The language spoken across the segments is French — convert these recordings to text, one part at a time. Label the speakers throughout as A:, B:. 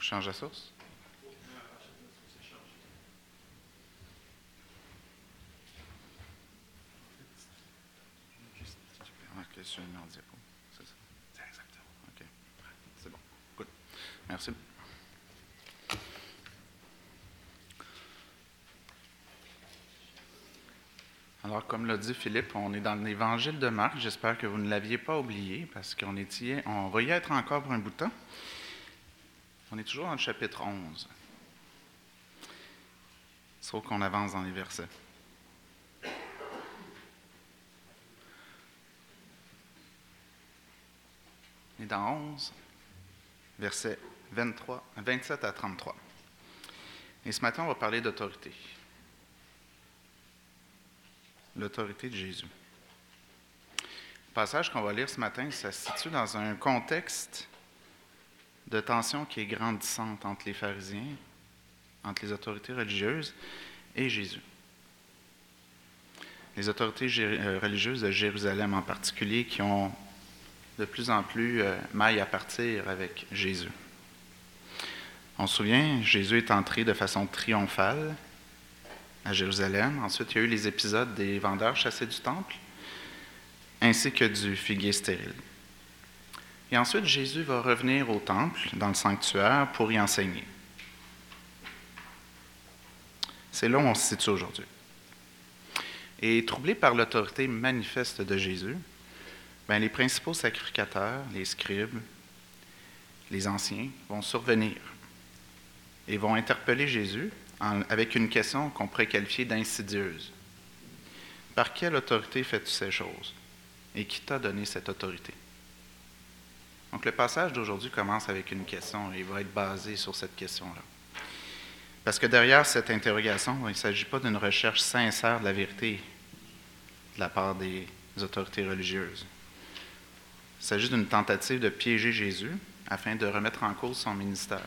A: que je change la source? Ok, je suis en diapo. C'est ça? C'est exactement. OK. C'est bon. Good. Merci. Alors, comme l'a dit Philippe, on est dans l'évangile de Marc. J'espère que vous ne l'aviez pas oublié parce qu'on on va y être encore pour un bout de temps. On est toujours dans le chapitre 11. Sauf qu'on avance dans les versets. Et dans 11, versets 23, 27 à 33. Et ce matin, on va parler d'autorité. L'autorité de Jésus. Le passage qu'on va lire ce matin, ça se situe dans un contexte de tension qui est grandissante entre les pharisiens, entre les autorités religieuses et Jésus. Les autorités euh, religieuses de Jérusalem en particulier qui ont de plus en plus euh, maille à partir avec Jésus. On se souvient, Jésus est entré de façon triomphale à Jérusalem. Ensuite, il y a eu les épisodes des vendeurs chassés du temple, ainsi que du figuier stérile. Et ensuite, Jésus va revenir au temple, dans le sanctuaire, pour y enseigner. C'est là où on se situe aujourd'hui. Et troublé par l'autorité manifeste de Jésus, ben, les principaux sacrificateurs, les scribes, les anciens, vont survenir et vont interpeller Jésus avec une question qu'on pourrait qualifier d'insidieuse. Par quelle autorité fais-tu ces choses? Et qui t'a donné cette autorité? Donc le passage d'aujourd'hui commence avec une question et va être basé sur cette question-là. Parce que derrière cette interrogation, il ne s'agit pas d'une recherche sincère de la vérité de la part des autorités religieuses. Il s'agit d'une tentative de piéger Jésus afin de remettre en cause son ministère.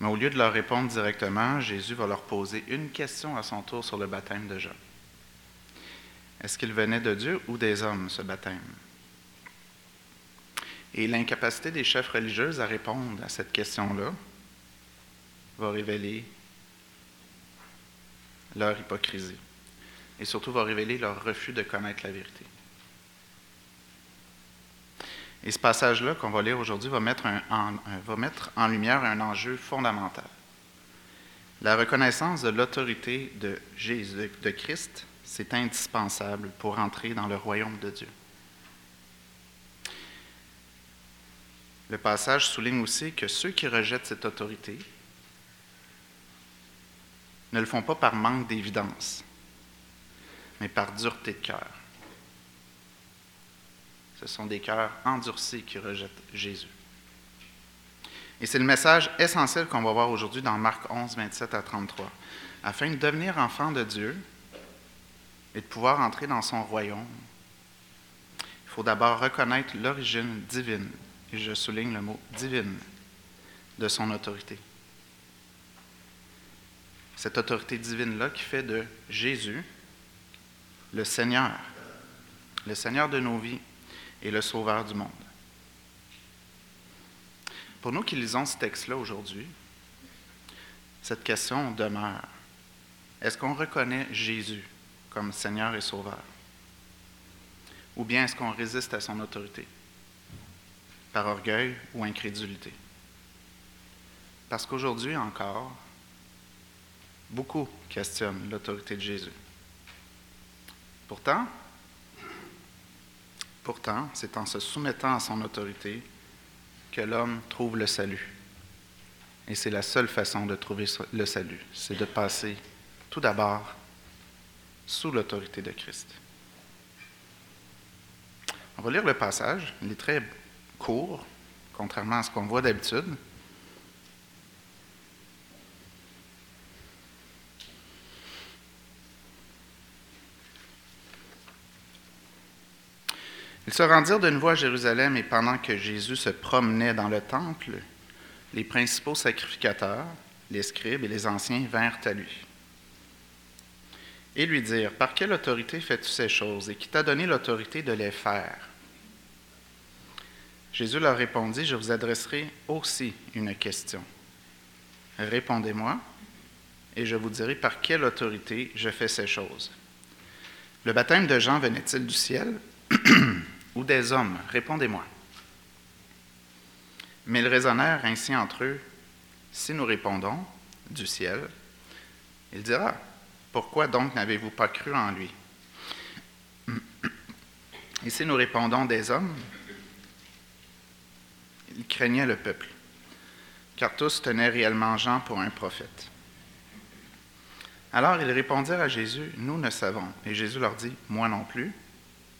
A: Mais au lieu de leur répondre directement, Jésus va leur poser une question à son tour sur le baptême de Jean. Est-ce qu'il venait de Dieu ou des hommes, ce baptême? Et l'incapacité des chefs religieux à répondre à cette question-là va révéler leur hypocrisie et surtout va révéler leur refus de connaître la vérité. Et ce passage-là qu'on va lire aujourd'hui va, va mettre en lumière un enjeu fondamental. La reconnaissance de l'autorité de Jésus, de Christ, c'est indispensable pour entrer dans le royaume de Dieu. Le passage souligne aussi que ceux qui rejettent cette autorité ne le font pas par manque d'évidence, mais par dureté de cœur. Ce sont des cœurs endurcis qui rejettent Jésus. Et c'est le message essentiel qu'on va voir aujourd'hui dans Marc 11, 27 à 33. Afin de devenir enfant de Dieu et de pouvoir entrer dans son royaume, il faut d'abord reconnaître l'origine divine, et je souligne le mot divine, de son autorité. Cette autorité divine-là qui fait de Jésus le Seigneur, le Seigneur de nos vies, et le Sauveur du monde. Pour nous qui lisons ce texte-là aujourd'hui, cette question demeure. Est-ce qu'on reconnaît Jésus comme Seigneur et Sauveur? Ou bien est-ce qu'on résiste à son autorité? Par orgueil ou incrédulité? Parce qu'aujourd'hui encore, beaucoup questionnent l'autorité de Jésus. Pourtant, Pourtant, c'est en se soumettant à son autorité que l'homme trouve le salut. Et c'est la seule façon de trouver le salut, c'est de passer tout d'abord sous l'autorité de Christ. On va lire le passage. Il est très contrairement à ce qu'on voit d'habitude. Ils se rendirent de nouveau à Jérusalem et pendant que Jésus se promenait dans le temple, les principaux sacrificateurs, les scribes et les anciens vinrent à lui. Et lui dirent, Par quelle autorité fais-tu ces choses et qui t'a donné l'autorité de les faire? Jésus leur répondit, je vous adresserai aussi une question. Répondez-moi, et je vous dirai par quelle autorité je fais ces choses. Le baptême de Jean venait-il du ciel ou des hommes? Répondez-moi. Mais ils raisonnèrent ainsi entre eux, si nous répondons du ciel, il dira, pourquoi donc n'avez-vous pas cru en lui? Et si nous répondons des hommes, il craignait le peuple, car tous tenaient réellement Jean pour un prophète. Alors ils répondirent à Jésus, Nous ne savons. Et Jésus leur dit, Moi non plus,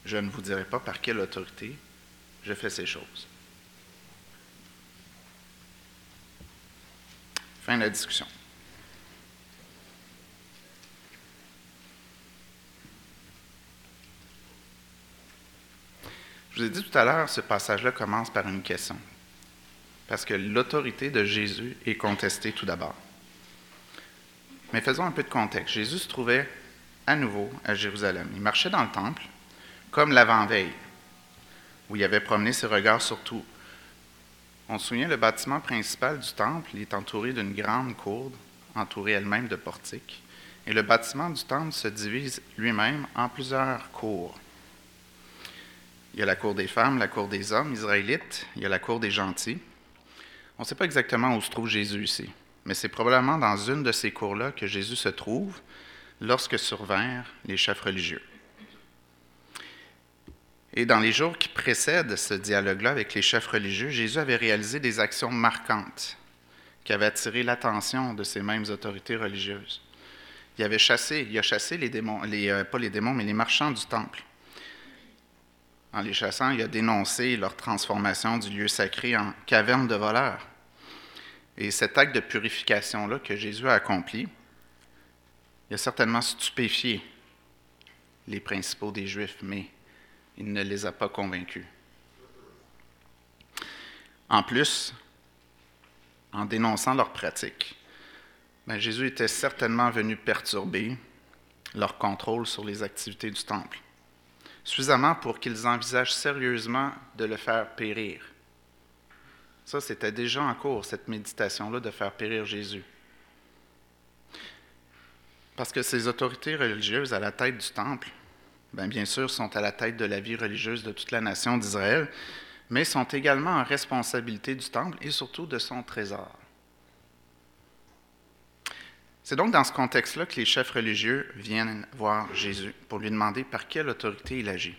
A: je ne vous dirai pas par quelle autorité je fais ces choses. Fin de la discussion. Je vous ai dit tout à l'heure, ce passage-là commence par une question. Parce que l'autorité de Jésus est contestée tout d'abord. Mais faisons un peu de contexte. Jésus se trouvait à nouveau à Jérusalem. Il marchait dans le temple, comme l'avant-veille, où il avait promené ses regards sur tout. On se souvient, le bâtiment principal du temple il est entouré d'une grande cour, entourée elle-même de portiques. Et le bâtiment du temple se divise lui-même en plusieurs cours. Il y a la cour des femmes, la cour des hommes israélites, il y a la cour des gentils. On ne sait pas exactement où se trouve Jésus ici, mais c'est probablement dans une de ces cours-là que Jésus se trouve lorsque survinrent les chefs religieux. Et dans les jours qui précèdent ce dialogue-là avec les chefs religieux, Jésus avait réalisé des actions marquantes qui avaient attiré l'attention de ces mêmes autorités religieuses. Il avait chassé, il a chassé les démons, euh, pas les démons, mais les marchands du temple. En les chassant, il a dénoncé leur transformation du lieu sacré en caverne de voleurs. Et cet acte de purification-là que Jésus a accompli, il a certainement stupéfié les principaux des Juifs, mais il ne les a pas convaincus. En plus, en dénonçant leurs pratiques, ben, Jésus était certainement venu perturber leur contrôle sur les activités du temple suffisamment pour qu'ils envisagent sérieusement de le faire périr. Ça, c'était déjà en cours, cette méditation-là, de faire périr Jésus. Parce que ces autorités religieuses à la tête du temple, bien, bien sûr, sont à la tête de la vie religieuse de toute la nation d'Israël, mais sont également en responsabilité du temple et surtout de son trésor. C'est donc dans ce contexte-là que les chefs religieux viennent voir Jésus pour lui demander par quelle autorité il agit.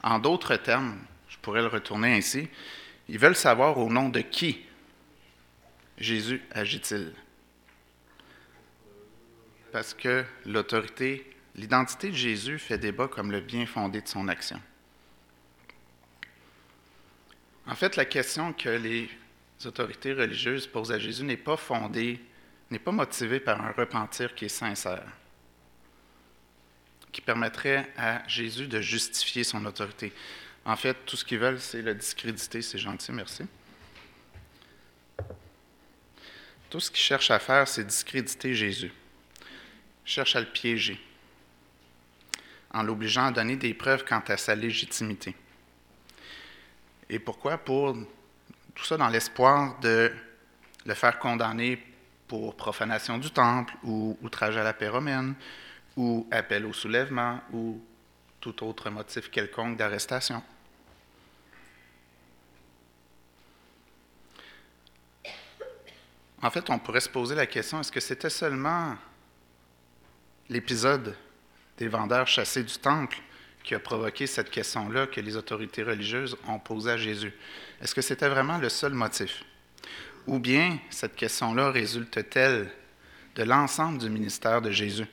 A: En d'autres termes, je pourrais le retourner ainsi, ils veulent savoir au nom de qui Jésus agit-il. Parce que l'autorité, l'identité de Jésus fait débat comme le bien fondé de son action. En fait, la question que les autorités religieuses posent à Jésus n'est pas fondée n'est pas motivé par un repentir qui est sincère, qui permettrait à Jésus de justifier son autorité. En fait, tout ce qu'ils veulent, c'est le discréditer. C'est gentil, merci. Tout ce qu'ils cherchent à faire, c'est discréditer Jésus. Ils cherchent à le piéger, en l'obligeant à donner des preuves quant à sa légitimité. Et pourquoi? Pour tout ça dans l'espoir de le faire condamner pour profanation du temple ou outrage à la paix romaine ou appel au soulèvement ou tout autre motif quelconque d'arrestation. En fait, on pourrait se poser la question, est-ce que c'était seulement l'épisode des vendeurs chassés du temple qui a provoqué cette question-là que les autorités religieuses ont posée à Jésus? Est-ce que c'était vraiment le seul motif? Ou bien cette question-là résulte-t-elle de l'ensemble du ministère de Jésus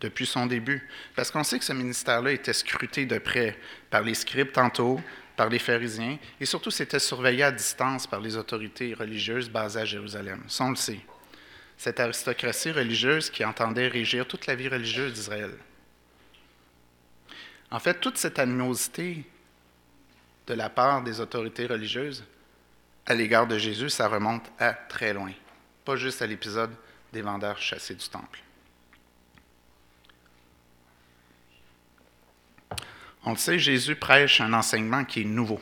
A: depuis son début? Parce qu'on sait que ce ministère-là était scruté de près par les scribes tantôt, par les pharisiens, et surtout c'était surveillé à distance par les autorités religieuses basées à Jérusalem. Ça, on le sait. Cette aristocratie religieuse qui entendait régir toute la vie religieuse d'Israël. En fait, toute cette animosité de la part des autorités religieuses à l'égard de Jésus, ça remonte à très loin, pas juste à l'épisode des vendeurs chassés du temple. On le sait, Jésus prêche un enseignement qui est nouveau.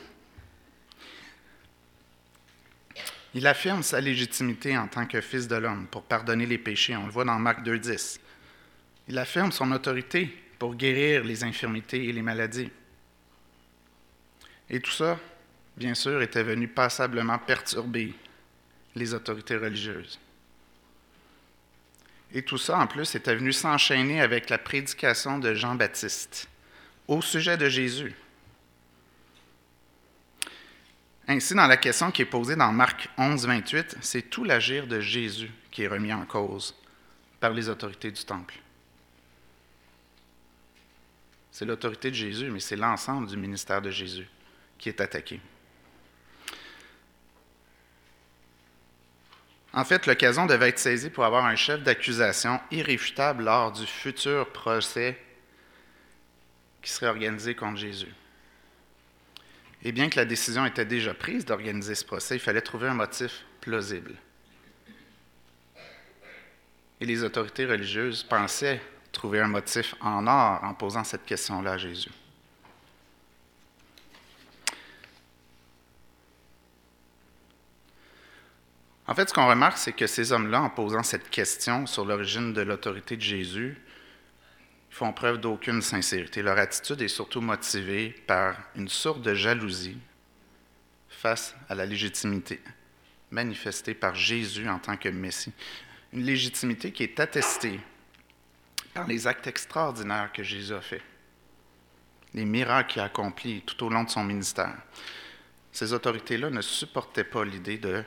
A: Il affirme sa légitimité en tant que fils de l'homme pour pardonner les péchés. On le voit dans Marc 2.10. Il affirme son autorité pour guérir les infirmités et les maladies. Et tout ça, bien sûr, était venu passablement perturber les autorités religieuses. Et tout ça, en plus, était venu s'enchaîner avec la prédication de Jean-Baptiste au sujet de Jésus. Ainsi, dans la question qui est posée dans Marc 11, 28, c'est tout l'agir de Jésus qui est remis en cause par les autorités du temple. C'est l'autorité de Jésus, mais c'est l'ensemble du ministère de Jésus qui est attaqué. En fait, l'occasion devait être saisie pour avoir un chef d'accusation irréfutable lors du futur procès qui serait organisé contre Jésus. Et bien que la décision était déjà prise d'organiser ce procès, il fallait trouver un motif plausible. Et les autorités religieuses pensaient trouver un motif en or en posant cette question-là à Jésus. En fait, ce qu'on remarque, c'est que ces hommes-là, en posant cette question sur l'origine de l'autorité de Jésus, font preuve d'aucune sincérité. Leur attitude est surtout motivée par une sorte de jalousie face à la légitimité manifestée par Jésus en tant que Messie. Une légitimité qui est attestée par les actes extraordinaires que Jésus a faits, les miracles qu'il a accomplis tout au long de son ministère. Ces autorités-là ne supportaient pas l'idée de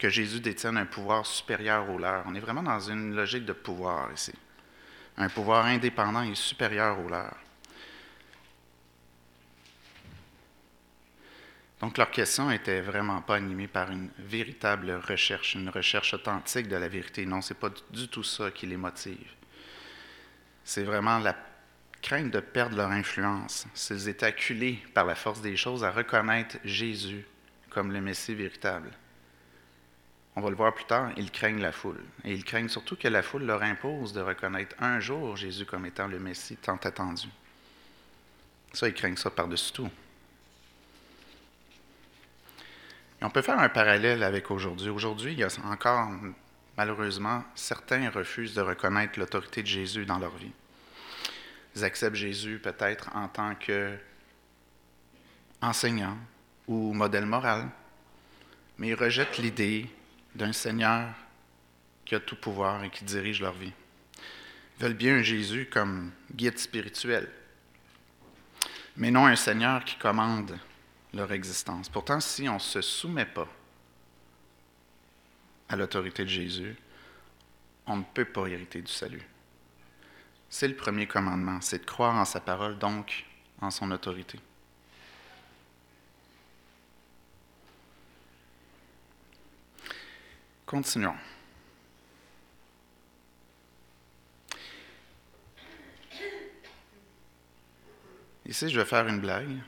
A: que Jésus détienne un pouvoir supérieur au leur. On est vraiment dans une logique de pouvoir ici. Un pouvoir indépendant et supérieur au leur. Donc leur question n'était vraiment pas animée par une véritable recherche, une recherche authentique de la vérité. Non, ce n'est pas du tout ça qui les motive. C'est vraiment la crainte de perdre leur influence. S'ils étaient acculés par la force des choses à reconnaître Jésus comme le Messie véritable on va le voir plus tard, ils craignent la foule. Et ils craignent surtout que la foule leur impose de reconnaître un jour Jésus comme étant le Messie tant attendu. Ça, ils craignent ça par-dessus tout. On peut faire un parallèle avec aujourd'hui. Aujourd'hui, il y a encore, malheureusement, certains refusent de reconnaître l'autorité de Jésus dans leur vie. Ils acceptent Jésus peut-être en tant que enseignant ou modèle moral, mais ils rejettent l'idée d'un Seigneur qui a tout pouvoir et qui dirige leur vie. Ils veulent bien un Jésus comme guide spirituel, mais non un Seigneur qui commande leur existence. Pourtant, si on ne se soumet pas à l'autorité de Jésus, on ne peut pas hériter du salut. C'est le premier commandement, c'est de croire en sa parole, donc en son autorité. Continuons. Ici, je vais faire une blague.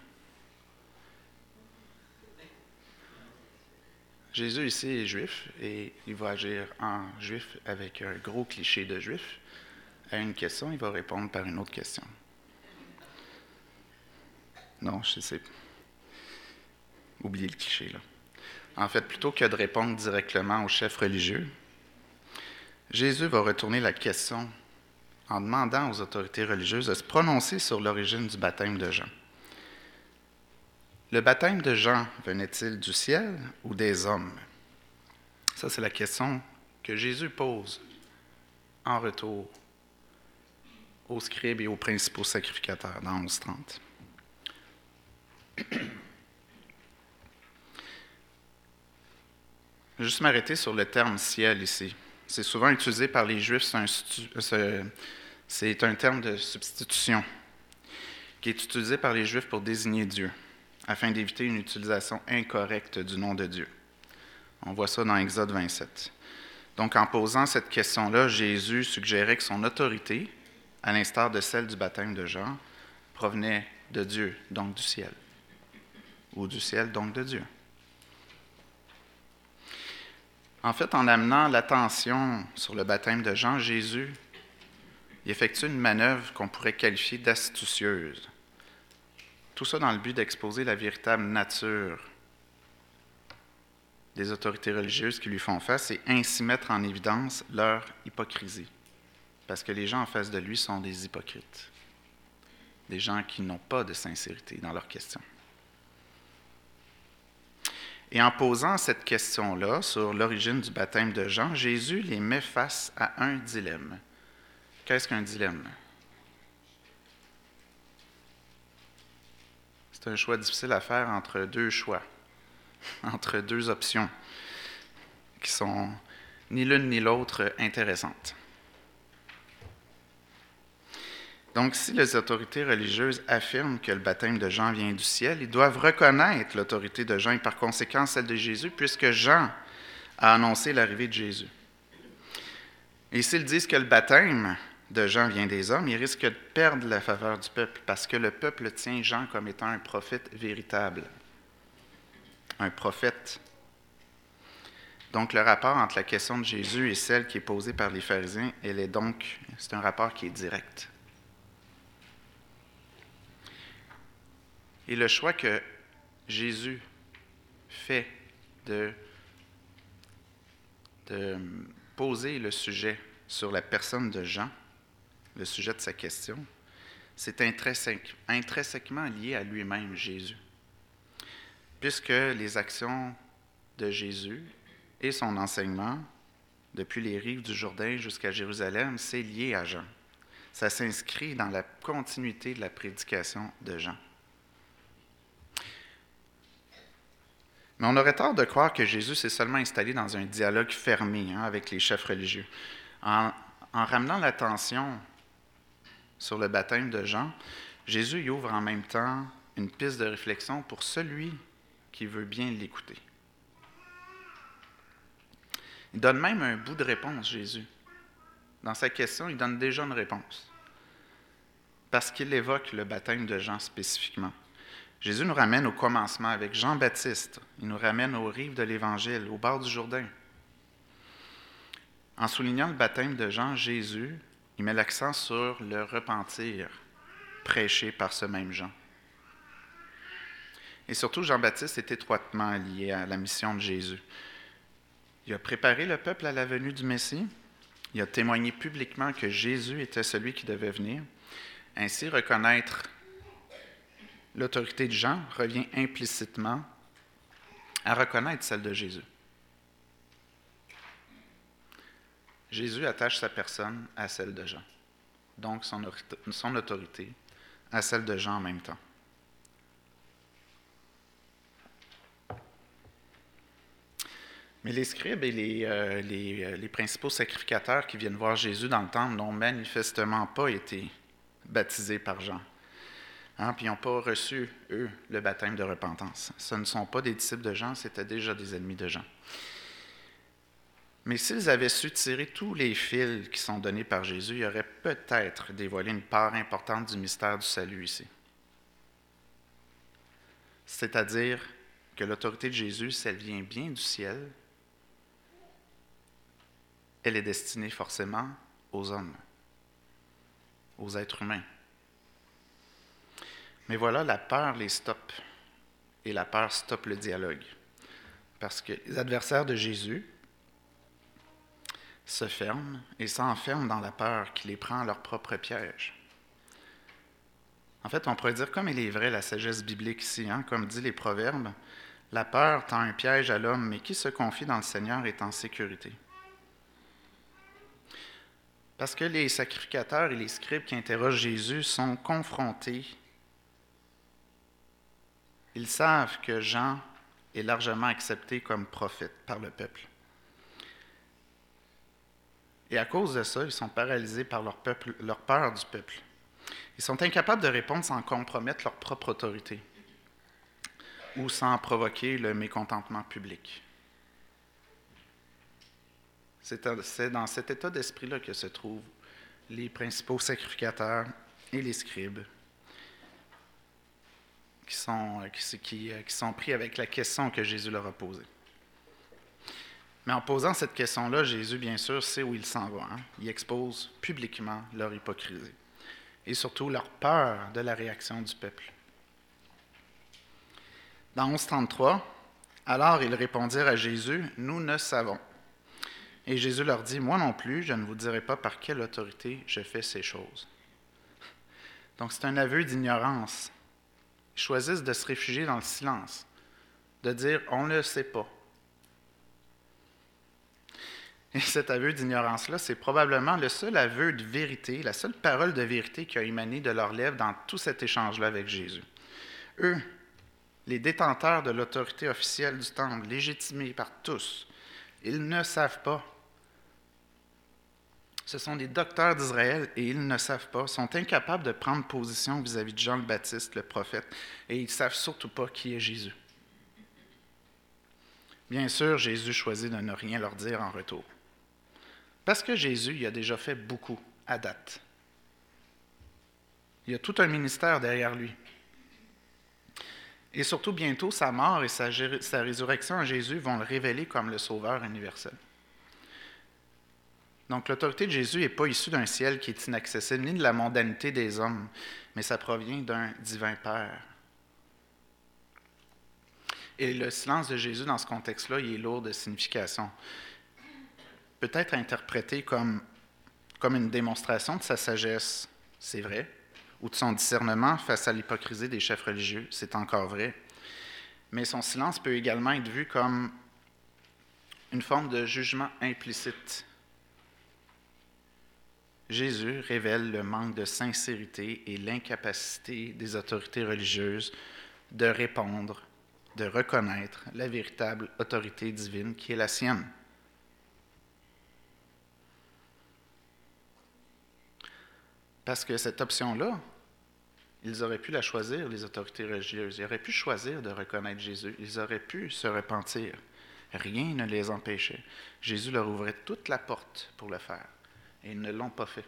A: Jésus ici est juif et il va agir en juif avec un gros cliché de juif. À une question, il va répondre par une autre question. Non, je sais. Oubliez le cliché là. En fait, plutôt que de répondre directement au chef religieux, Jésus va retourner la question en demandant aux autorités religieuses de se prononcer sur l'origine du baptême de Jean. Le baptême de Jean venait-il du ciel ou des hommes? Ça, c'est la question que Jésus pose en retour aux scribes et aux principaux sacrificateurs dans 11.30. Je vais juste m'arrêter sur le terme ciel ici. C'est souvent utilisé par les Juifs, c'est un, terme de substitution qui est utilisé par les Juifs pour désigner Dieu, afin d'éviter une utilisation incorrecte du nom de Dieu. On voit ça dans Exode 27. Donc, en posant cette question-là, Jésus suggérait que son autorité, à l'instar de celle du baptême de Jean, provenait de Dieu, donc du ciel, ou du ciel, donc de Dieu. En fait, en amenant l'attention sur le baptême de Jean, Jésus effectue une manœuvre qu'on pourrait qualifier d'astucieuse. Tout ça dans le but d'exposer la véritable nature des autorités religieuses qui lui font face et ainsi mettre en évidence leur hypocrisie. Parce que les gens en face de lui sont des hypocrites, des gens qui n'ont pas de sincérité dans leurs questions. Et en posant cette question-là sur l'origine du baptême de Jean, Jésus les met face à un dilemme. Qu'est-ce qu'un dilemme? C'est un choix difficile à faire entre deux choix, entre deux options qui sont ni l'une ni l'autre intéressantes. Donc, si les autorités religieuses affirment que le baptême de Jean vient du ciel, ils doivent reconnaître l'autorité de Jean et par conséquent celle de Jésus, puisque Jean a annoncé l'arrivée de Jésus. Et s'ils disent que le baptême de Jean vient des hommes, ils risquent de perdre la faveur du peuple, parce que le peuple tient Jean comme étant un prophète véritable, un prophète. Donc, le rapport entre la question de Jésus et celle qui est posée par les pharisiens, est donc, c'est un rapport qui est direct. Et le choix que Jésus fait de, poser le sujet sur la personne de Jean, le sujet de sa question, c'est intrinsèquement lié à lui-même, Jésus. Puisque les actions de Jésus et son enseignement, depuis les rives du Jourdain jusqu'à Jérusalem, c'est lié à Jean. Ça s'inscrit dans la continuité de la prédication de Jean. Mais on aurait tort de croire que Jésus s'est seulement installé dans un dialogue fermé hein, avec les chefs religieux. En, ramenant l'attention sur le baptême de Jean, Jésus y ouvre en même temps une piste de réflexion pour celui qui veut bien l'écouter. Il donne même un bout de réponse, Jésus. Dans sa question, il donne déjà une réponse. Parce qu'il évoque le baptême de Jean spécifiquement. Jésus nous ramène au commencement avec Jean-Baptiste. Il nous ramène aux rives de l'Évangile, au bord du Jourdain. En soulignant le baptême de Jean, Jésus, il met l'accent sur le repentir prêché par ce même Jean. Et surtout, Jean-Baptiste est étroitement lié à la mission de Jésus. Il a préparé le peuple à la venue du Messie. Il a témoigné publiquement que Jésus était celui qui devait venir. Ainsi, reconnaître l'autorité de Jean revient implicitement à reconnaître celle de Jésus. Jésus attache sa personne à celle de Jean, donc son, autorité à celle de Jean en même temps. Mais les scribes et euh, euh, les, principaux sacrificateurs qui viennent voir Jésus dans le temple n'ont manifestement pas été baptisés par Jean. Hein, puis ils n'ont pas reçu, eux, le baptême de repentance. Ce ne sont pas des disciples de Jean, c'était déjà des ennemis de Jean. Mais s'ils avaient su tirer tous les fils qui sont donnés par Jésus, ils auraient peut-être dévoilé une part importante du mystère du salut ici. C'est-à-dire que l'autorité de Jésus, si elle vient bien du ciel, elle est destinée forcément aux hommes, aux êtres humains. Mais voilà, la peur les stoppe. Et la peur stoppe le dialogue. Parce que les adversaires de Jésus se ferment et s'enferment dans la peur qui les prend à leur propre piège. En fait, on pourrait dire, comme il est vrai la sagesse biblique ici, hein, comme dit les proverbes, la peur tend un piège à l'homme, mais qui se confie dans le Seigneur est en sécurité. Parce que les sacrificateurs et les scribes qui interrogent Jésus sont confrontés ils savent que Jean est largement accepté comme prophète par le peuple. Et à cause de ça, ils sont paralysés par leur, peuple, leur peur du peuple. Ils sont incapables de répondre sans compromettre leur propre autorité ou sans provoquer le mécontentement public. C'est dans cet état d'esprit-là que se trouvent les principaux sacrificateurs et les scribes qui sont, qui, euh, qui sont pris avec la question que Jésus leur a posée. Mais en posant cette question-là, Jésus, bien sûr, sait où il s'en va. Hein. Il expose publiquement leur hypocrisie et surtout leur peur de la réaction du peuple. Dans 11.33, Alors ils répondirent à Jésus, Nous ne savons. Et Jésus leur dit, Moi non plus, je ne vous dirai pas par quelle autorité je fais ces choses. Donc c'est un aveu d'ignorance. Ils choisissent de se réfugier dans le silence, de dire, On ne le sait pas. Et cet aveu d'ignorance-là, c'est probablement le seul aveu de vérité, la seule parole de vérité qui a émané de leurs lèvres dans tout cet échange-là avec Jésus. Eux, les détenteurs de l'autorité officielle du temple, légitimés par tous, ils ne savent pas. Ce sont des docteurs d'Israël et ils ne savent pas, sont incapables de prendre position vis-à-vis de Jean le Baptiste, le prophète, et ils ne savent surtout pas qui est Jésus. Bien sûr, Jésus choisit de ne rien leur dire en retour. Parce que Jésus il a déjà fait beaucoup à date. Il y a tout un ministère derrière lui. Et surtout, bientôt, sa mort et sa, résurrection à Jésus vont le révéler comme le Sauveur universel. Donc l'autorité de Jésus n'est pas issue d'un ciel qui est inaccessible, ni de la mondanité des hommes, mais ça provient d'un divin Père. Et le silence de Jésus dans ce contexte-là, il est lourd de signification peut être interprété comme, comme une démonstration de sa sagesse, c'est vrai, ou de son discernement face à l'hypocrisie des chefs religieux, c'est encore vrai. Mais son silence peut également être vu comme une forme de jugement implicite. Jésus révèle le manque de sincérité et l'incapacité des autorités religieuses de répondre, de reconnaître la véritable autorité divine qui est la sienne. Parce que cette option-là, ils auraient pu la choisir, les autorités religieuses. Ils auraient pu choisir de reconnaître Jésus. Ils auraient pu se repentir. Rien ne les empêchait. Jésus leur ouvrait toute la porte pour le faire. Et ils ne l'ont pas fait.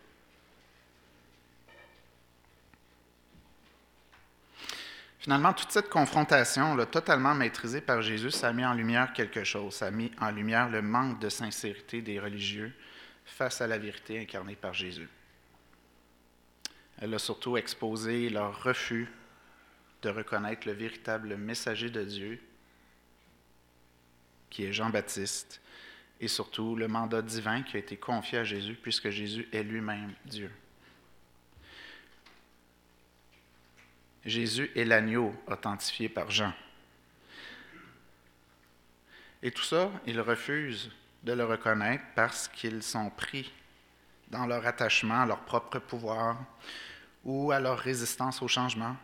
A: Finalement, toute cette confrontation, là, totalement maîtrisée par Jésus, ça a mis en lumière quelque chose. Ça a mis en lumière le manque de sincérité des religieux face à la vérité incarnée par Jésus. Elle a surtout exposé leur refus de reconnaître le véritable messager de Dieu, qui est Jean-Baptiste, et surtout le mandat divin qui a été confié à Jésus, puisque Jésus est lui-même Dieu. Jésus est l'agneau authentifié par Jean. Et tout ça, ils refusent de le reconnaître parce qu'ils sont pris dans leur attachement à leur propre pouvoir ou à leur résistance au changement.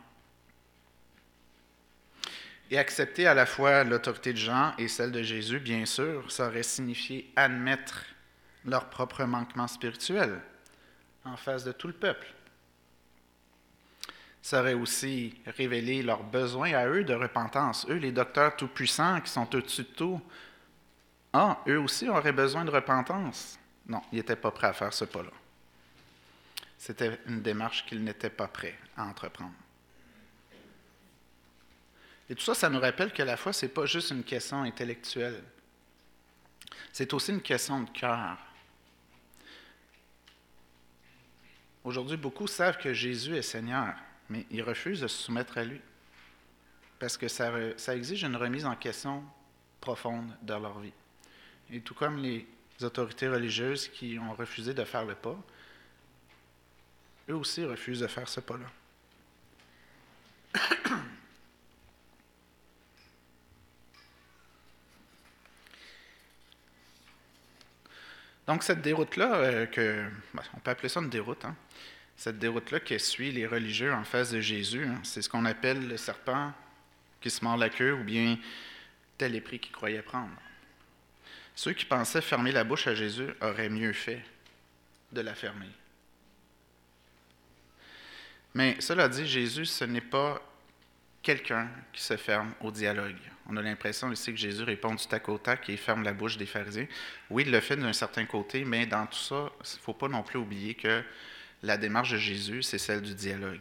A: Et accepter à la fois l'autorité de Jean et celle de Jésus, bien sûr, ça aurait signifié admettre leur propre manquement spirituel en face de tout le peuple. Ça aurait aussi révélé leurs besoins à eux de repentance. Eux, les docteurs tout-puissants qui sont au-dessus de tout, ah, eux aussi auraient besoin de repentance. Non, ils n'étaient pas prêts à faire ce pas-là. C'était une démarche qu'ils n'étaient pas prêts à entreprendre. Et tout ça, ça nous rappelle que la foi, ce n'est pas juste une question intellectuelle. C'est aussi une question de cœur. Aujourd'hui, beaucoup savent que Jésus est Seigneur, mais ils refusent de se soumettre à lui. Parce que ça, exige une remise en question profonde dans leur vie. Et tout comme les autorités religieuses qui ont refusé de faire le pas, eux aussi refusent de faire ce pas-là. Donc, cette déroute-là, euh, que, ben, on peut appeler ça une déroute, hein? cette déroute-là qui suit les religieux en face de Jésus, hein, c'est ce qu'on appelle le serpent qui se mord la queue ou bien tel est pris qu'il croyait prendre. Ceux qui pensaient fermer la bouche à Jésus auraient mieux fait de la fermer. Mais cela dit, Jésus, ce n'est pas quelqu'un qui se ferme au dialogue. On a l'impression ici que Jésus répond du tac au tac et ferme la bouche des pharisiens. Oui, il le fait d'un certain côté, mais dans tout ça, il ne faut pas non plus oublier que la démarche de Jésus, c'est celle du dialogue.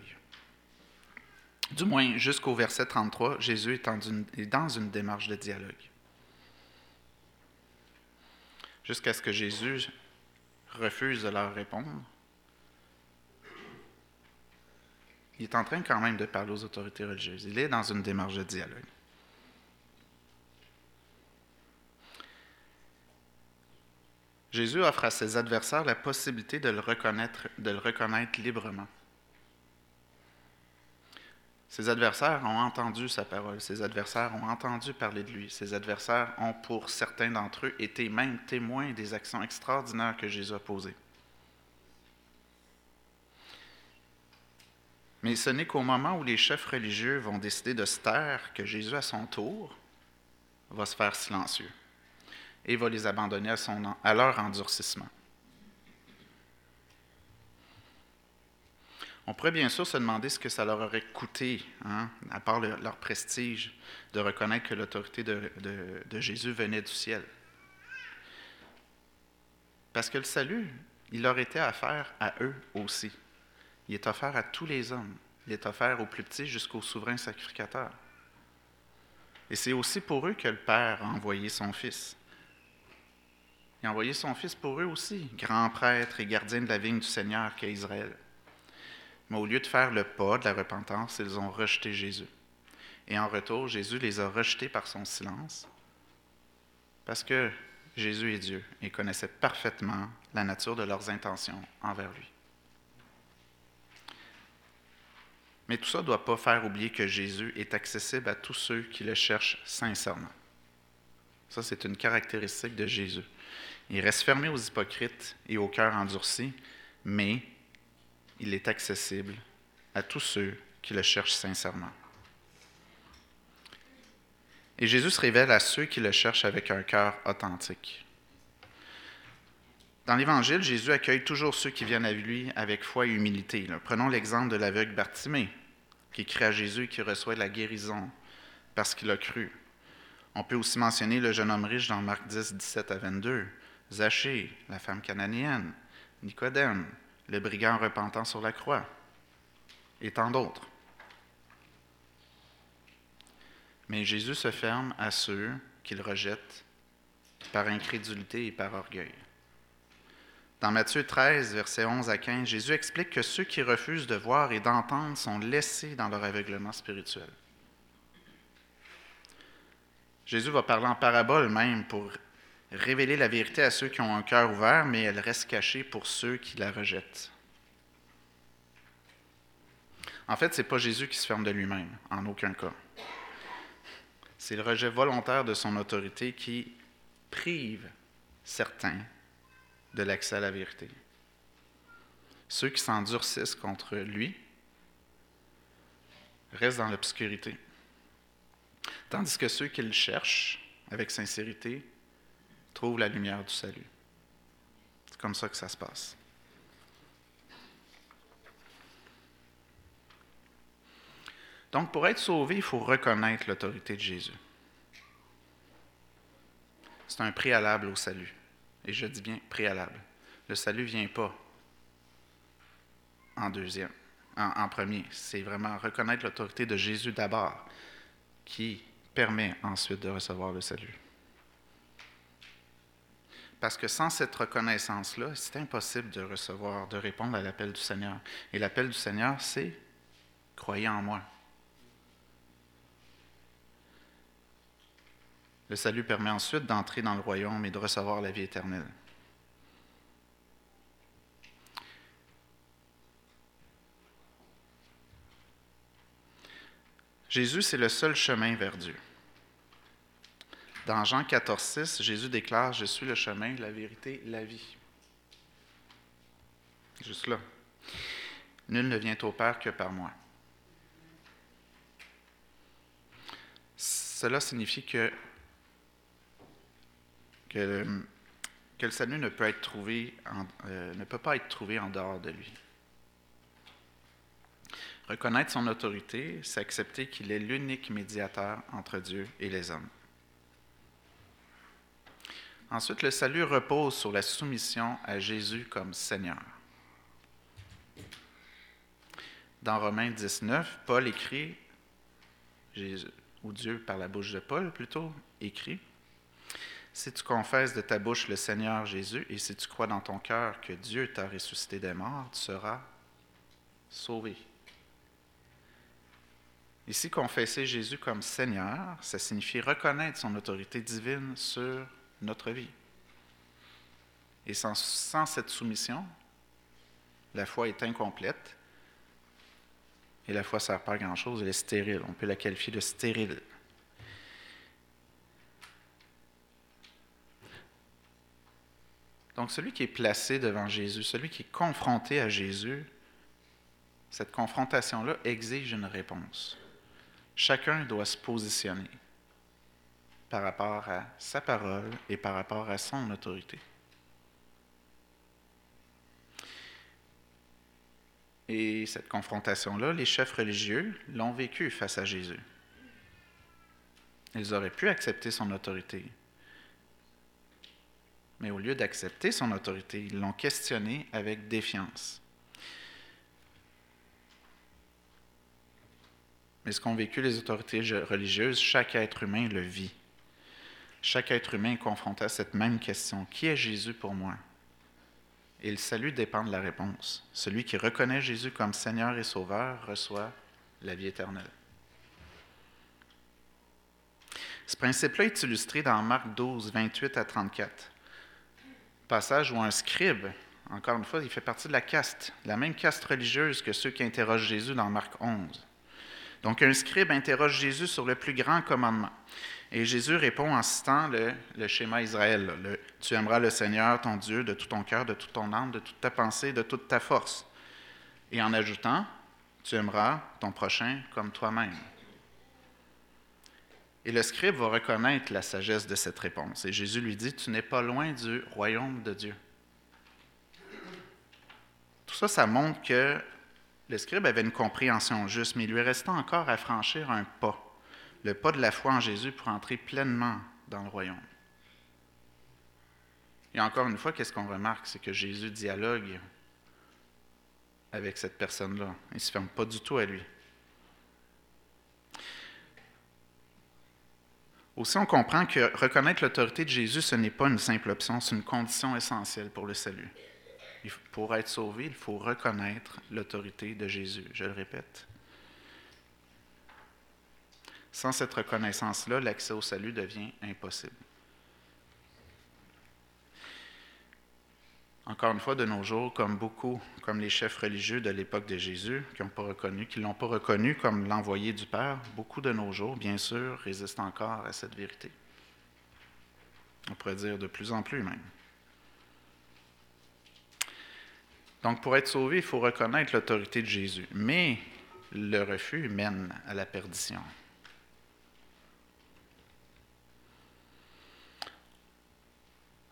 A: Du moins, jusqu'au verset 33, Jésus est dans une démarche de dialogue. jusqu'à ce que Jésus refuse de leur répondre. il est en train quand même de parler aux autorités religieuses. Il est dans une démarche de dialogue. Jésus offre à ses adversaires la possibilité de le reconnaître, de le reconnaître librement. Ses adversaires ont entendu sa parole, ses adversaires ont entendu parler de lui, ses adversaires ont pour certains d'entre eux été même témoins des actions extraordinaires que Jésus a posées. Mais ce n'est qu'au moment où les chefs religieux vont décider de se taire que Jésus, à son tour, va se faire silencieux et va les abandonner à, son, à leur endurcissement. On pourrait bien sûr se demander ce que ça leur aurait coûté, hein, à part leur prestige, de reconnaître que l'autorité de, de, Jésus venait du ciel. Parce que le salut, il leur était offert à eux aussi. Il est offert à tous les hommes. Il est offert aux plus petits jusqu'au souverain sacrificateur. Et c'est aussi pour eux que le Père a envoyé son Fils. Il a envoyé son Fils pour eux aussi, grand prêtre et gardien de la vigne du Seigneur qu'est Israël. Mais au lieu de faire le pas de la repentance, ils ont rejeté Jésus. Et en retour, Jésus les a rejetés par son silence, parce que Jésus est Dieu et connaissait parfaitement la nature de leurs intentions envers lui. Mais tout ça ne doit pas faire oublier que Jésus est accessible à tous ceux qui le cherchent sincèrement. Ça, c'est une caractéristique de Jésus. Il reste fermé aux hypocrites et aux cœurs endurcis, mais il est accessible à tous ceux qui le cherchent sincèrement. Et Jésus se révèle à ceux qui le cherchent avec un cœur authentique. Dans l'Évangile, Jésus accueille toujours ceux qui viennent à lui avec foi et humilité. Prenons l'exemple de l'aveugle Bartimée qui crie à Jésus et qui reçoit la guérison parce qu'il a cru. On peut aussi mentionner le jeune homme riche dans Marc 10, 17 à 22, Zachée, la femme cananéenne, Nicodème, le brigand repentant sur la croix, et tant d'autres. Mais Jésus se ferme à ceux qu'il rejette par incrédulité et par orgueil. Dans Matthieu 13, versets 11 à 15, Jésus explique que ceux qui refusent de voir et d'entendre sont laissés dans leur aveuglement spirituel. Jésus va parler en parabole même pour révéler la vérité à ceux qui ont un cœur ouvert, mais elle reste cachée pour ceux qui la rejettent. En fait, ce n'est pas Jésus qui se ferme de lui-même, en aucun cas. C'est le rejet volontaire de son autorité qui prive certains de l'accès à la vérité. Ceux qui s'endurcissent contre lui restent dans l'obscurité, tandis que ceux qui le cherchent avec sincérité trouvent la lumière du salut. C'est comme ça que ça se passe. Donc, pour être sauvé, il faut reconnaître l'autorité de Jésus. C'est un préalable au salut. Et je dis bien préalable. Le salut ne vient pas en deuxième, en, premier. C'est vraiment reconnaître l'autorité de Jésus d'abord qui permet ensuite de recevoir le salut. Parce que sans cette reconnaissance-là, c'est impossible de recevoir, de répondre à l'appel du Seigneur. Et l'appel du Seigneur, c'est croyez en moi. Le salut permet ensuite d'entrer dans le royaume et de recevoir la vie éternelle. Jésus, c'est le seul chemin vers Dieu. Dans Jean 14, 6, Jésus déclare Je suis le chemin, la vérité, la vie. Juste là. Nul ne vient au Père que par moi. Cela signifie que que, le salut ne peut, euh, ne peut pas être trouvé en dehors de lui. Reconnaître son autorité, c'est accepter qu'il est l'unique médiateur entre Dieu et les hommes. Ensuite, le salut repose sur la soumission à Jésus comme Seigneur. Dans Romains 19, Paul écrit, ou Dieu par la bouche de Paul plutôt, écrit, si tu confesses de ta bouche le Seigneur Jésus et si tu crois dans ton cœur que Dieu t'a ressuscité des morts, tu seras sauvé. Ici, confesser Jésus comme Seigneur, ça signifie reconnaître son autorité divine sur notre vie. Et sans, cette soumission, la foi est incomplète. Et la foi ne sert pas à grand-chose, elle est stérile. On peut la qualifier de stérile. Donc celui qui est placé devant Jésus, celui qui est confronté à Jésus, cette confrontation-là exige une réponse. Chacun doit se positionner par rapport à sa parole et par rapport à son autorité. Et cette confrontation-là, les chefs religieux l'ont vécue face à Jésus. Ils auraient pu accepter son autorité. Mais au lieu d'accepter son autorité, ils l'ont questionné avec défiance. Mais ce qu'ont vécu les autorités religieuses, chaque être humain le vit. Chaque être humain est confronté à cette même question. Qui est Jésus pour moi? Et le salut dépend de la réponse. Celui qui reconnaît Jésus comme Seigneur et Sauveur reçoit la vie éternelle. Ce principe-là est illustré dans Marc 12, 28 à 34. Passage où un scribe, encore une fois, il fait partie de la caste, la même caste religieuse que ceux qui interrogent Jésus dans Marc 11. Donc un scribe interroge Jésus sur le plus grand commandement. Et Jésus répond en citant le, schéma Israël. tu aimeras le Seigneur, ton Dieu, de tout ton cœur, de toute ton âme, de toute ta pensée, de toute ta force. Et en ajoutant, tu aimeras ton prochain comme toi-même. Et le scribe va reconnaître la sagesse de cette réponse. Et Jésus lui dit, tu n'es pas loin du royaume de Dieu. Tout ça, ça montre que le scribe avait une compréhension juste, mais il lui restait encore à franchir un pas le pas de la foi en Jésus pour entrer pleinement dans le royaume. Et encore une fois, qu'est-ce qu'on remarque? C'est que Jésus dialogue avec cette personne-là. Il ne se ferme pas du tout à lui. Aussi, on comprend que reconnaître l'autorité de Jésus, ce n'est pas une simple option, c'est une condition essentielle pour le salut. Pour être sauvé, il faut reconnaître l'autorité de Jésus. Je le répète. Sans cette reconnaissance-là, l'accès au salut devient impossible. Encore une fois, de nos jours, comme beaucoup, comme les chefs religieux de l'époque de Jésus, qui n'ont pas reconnu, qui l'ont pas reconnu comme l'envoyé du Père, beaucoup de nos jours, bien sûr, résistent encore à cette vérité. On pourrait dire de plus en plus même. Donc, pour être sauvé, il faut reconnaître l'autorité de Jésus. Mais le refus mène à la perdition.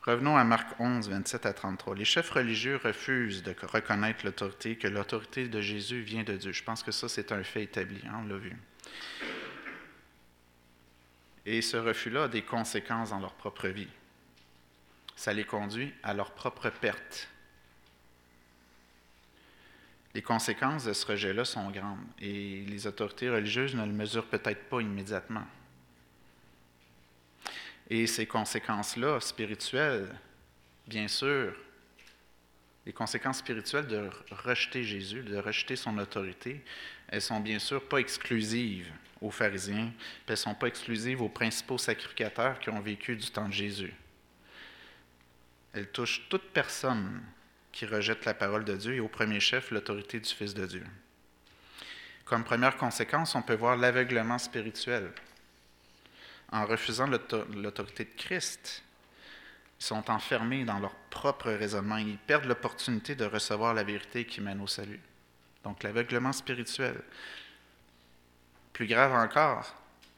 A: Revenons à Marc 11, 27 à 33. Les chefs religieux refusent de reconnaître l'autorité, que l'autorité de Jésus vient de Dieu. Je pense que ça, c'est un fait établi, hein, on l'a vu. Et ce refus-là a des conséquences dans leur propre vie. Ça les conduit à leur propre perte. Les conséquences de ce rejet-là sont grandes et les autorités religieuses ne le mesurent peut-être pas immédiatement. Et ces conséquences-là, spirituelles, bien sûr, les conséquences spirituelles de rejeter Jésus, de rejeter son autorité, elles sont bien sûr pas exclusives aux pharisiens, elles ne sont pas exclusives aux principaux sacrificateurs qui ont vécu du temps de Jésus. Elles touchent toute personne qui rejette la parole de Dieu et au premier chef l'autorité du Fils de Dieu. Comme première conséquence, on peut voir l'aveuglement spirituel en refusant l'autorité de Christ, ils sont enfermés dans leur propre raisonnement. Ils perdent l'opportunité de recevoir la vérité qui mène au salut. Donc l'aveuglement spirituel. Plus grave encore,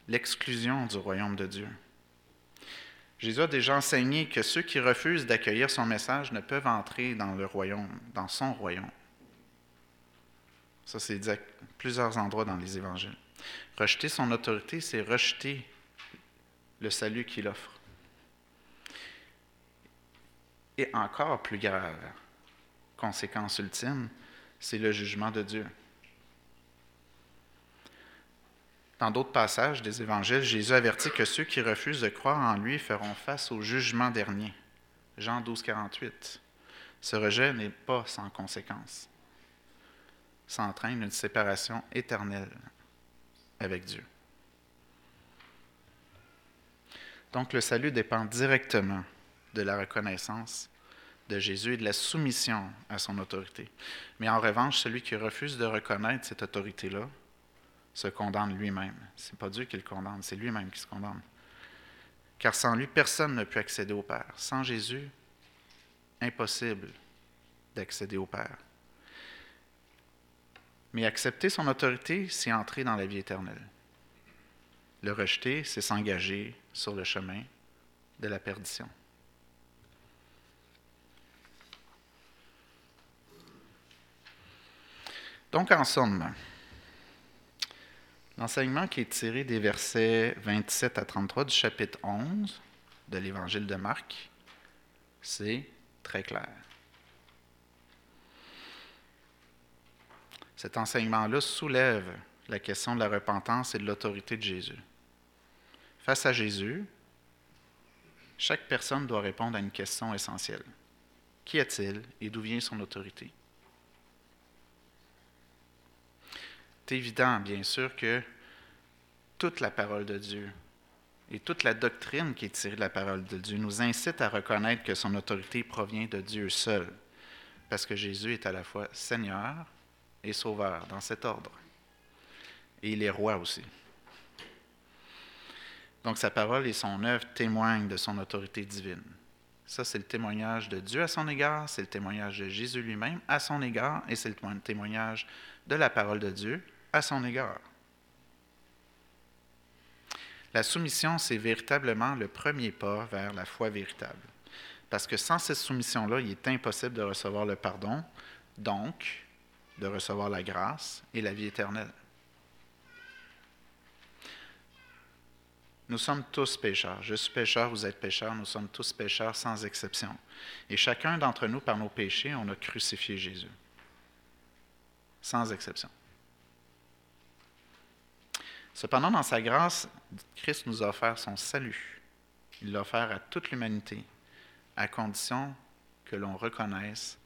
A: l'exclusion du royaume de Dieu. Jésus a déjà enseigné que ceux qui refusent d'accueillir son message ne peuvent entrer dans le royaume, dans son royaume. Ça, c'est dit à plusieurs endroits dans les évangiles. Rejeter son autorité, c'est rejeter le salut qu'il offre. Et encore plus grave, conséquence ultime, c'est le jugement de Dieu. Dans d'autres passages des évangiles, Jésus avertit que ceux qui refusent de croire en lui feront face au jugement dernier. Jean 12, 48. Ce rejet n'est pas sans conséquence. Ça entraîne une séparation éternelle avec Dieu. Donc le salut dépend directement de la reconnaissance de Jésus et de la soumission à son autorité. Mais en revanche, celui qui refuse de reconnaître cette autorité-là se condamne lui-même. Ce n'est pas Dieu qui le condamne, c'est lui-même qui se condamne. Car sans lui, personne ne peut accéder au Père. Sans Jésus, impossible d'accéder au Père. Mais accepter son autorité, c'est entrer dans la vie éternelle. Le rejeter, c'est s'engager sur le chemin de la perdition. Donc, en somme, l'enseignement qui est tiré des versets 27 à 33 du chapitre 11 de l'Évangile de Marc, c'est très clair. Cet enseignement-là soulève la question de la repentance et de l'autorité de Jésus. Face à Jésus, chaque personne doit répondre à une question essentielle. Qui est-il et d'où vient son autorité? C'est évident, bien sûr, que toute la parole de Dieu et toute la doctrine qui est tirée de la parole de Dieu nous incite à reconnaître que son autorité provient de Dieu seul, parce que Jésus est à la fois Seigneur et sauveur dans cet ordre. Et il est roi aussi. Donc sa parole et son œuvre témoignent de son autorité divine. Ça, c'est le témoignage de Dieu à son égard, c'est le témoignage de Jésus lui-même à son égard, et c'est le témoignage de la parole de Dieu à son égard. La soumission, c'est véritablement le premier pas vers la foi véritable. Parce que sans cette soumission-là, il est impossible de recevoir le pardon, donc de recevoir la grâce et la vie éternelle. Nous sommes tous pécheurs. Je suis pécheur, vous êtes pécheurs, nous sommes tous pécheurs sans exception. Et chacun d'entre nous, par nos péchés, on a crucifié Jésus. Sans exception. Cependant, dans sa grâce, Christ nous a offert son salut. Il l'a offert à toute l'humanité, à condition que l'on reconnaisse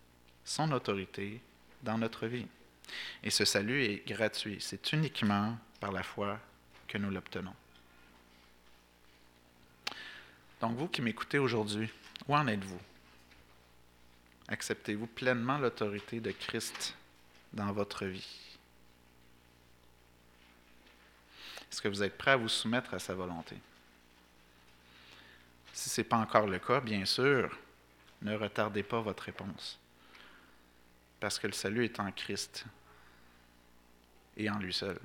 A: son autorité dans notre vie. Et ce salut est gratuit. C'est uniquement par la foi que nous l'obtenons. Donc vous qui m'écoutez aujourd'hui, où en êtes-vous? Acceptez-vous pleinement l'autorité de Christ dans votre vie? Est-ce que vous êtes prêt à vous soumettre à sa volonté? Si ce n'est pas encore le cas, bien sûr, ne retardez pas votre réponse parce que le salut est en Christ et en lui seul.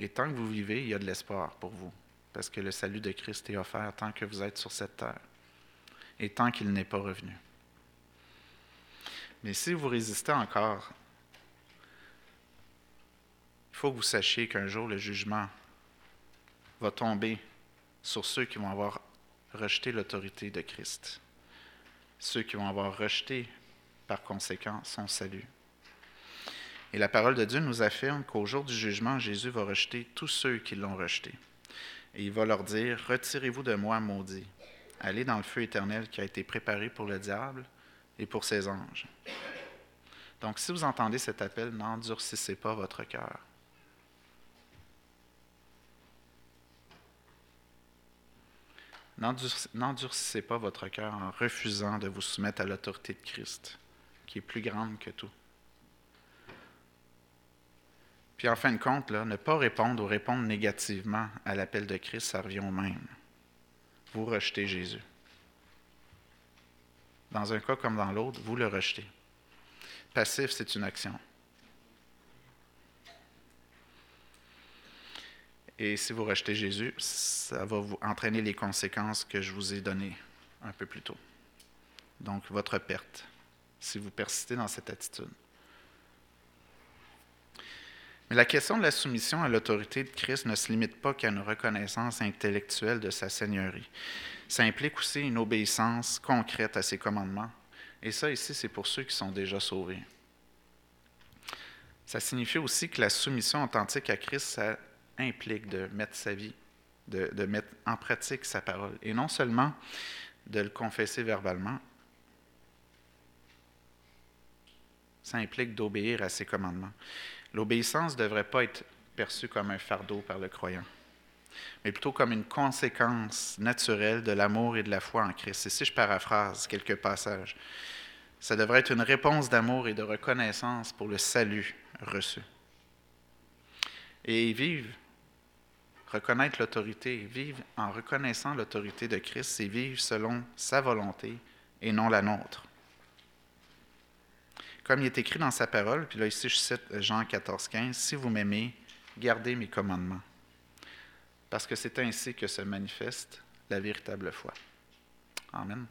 A: Et tant que vous vivez, il y a de l'espoir pour vous, parce que le salut de Christ est offert tant que vous êtes sur cette terre et tant qu'il n'est pas revenu. Mais si vous résistez encore, il faut que vous sachiez qu'un jour le jugement va tomber sur ceux qui vont avoir rejeté l'autorité de Christ, ceux qui vont avoir rejeté par conséquent son salut. Et la parole de Dieu nous affirme qu'au jour du jugement, Jésus va rejeter tous ceux qui l'ont rejeté. Et il va leur dire, Retirez-vous de moi, maudit. Allez dans le feu éternel qui a été préparé pour le diable et pour ses anges. Donc si vous entendez cet appel, n'endurcissez pas votre cœur. N'endurcissez pas votre cœur en refusant de vous soumettre à l'autorité de Christ qui est plus grande que tout. Puis en fin de compte, ne pas répondre ou répondre négativement à l'appel de Christ, ça revient au même. Vous rejetez Jésus. Dans un cas comme dans l'autre, vous le rejetez. Passif, c'est une action. Et si vous rejetez Jésus, ça va vous entraîner les conséquences que je vous ai données un peu plus tôt. Donc, votre perte si vous persistez dans cette attitude. Mais la question de la soumission à l'autorité de Christ ne se limite pas qu'à une reconnaissance intellectuelle de sa seigneurie. Ça implique aussi une obéissance concrète à ses commandements. Et ça, ici, c'est pour ceux qui sont déjà sauvés. Ça signifie aussi que la soumission authentique à Christ, ça implique de mettre sa vie, de, de mettre en pratique sa parole. Et non seulement de le confesser verbalement, Ça implique d'obéir à ses commandements. L'obéissance ne devrait pas être perçue comme un fardeau par le croyant. mais plutôt comme une conséquence naturelle de l'amour et de la foi en Christ. Et si je paraphrase quelques passages, ça devrait être une réponse d'amour et de reconnaissance pour le salut reçu. Et vivre, reconnaître l'autorité, vivre en reconnaissant l'autorité de Christ, c'est vivre selon sa volonté et non la nôtre. Comme il est écrit dans sa parole, puis là ici je cite Jean 14, 15, Si vous m'aimez, gardez mes commandements parce que c'est ainsi que se manifeste la véritable foi. Amen.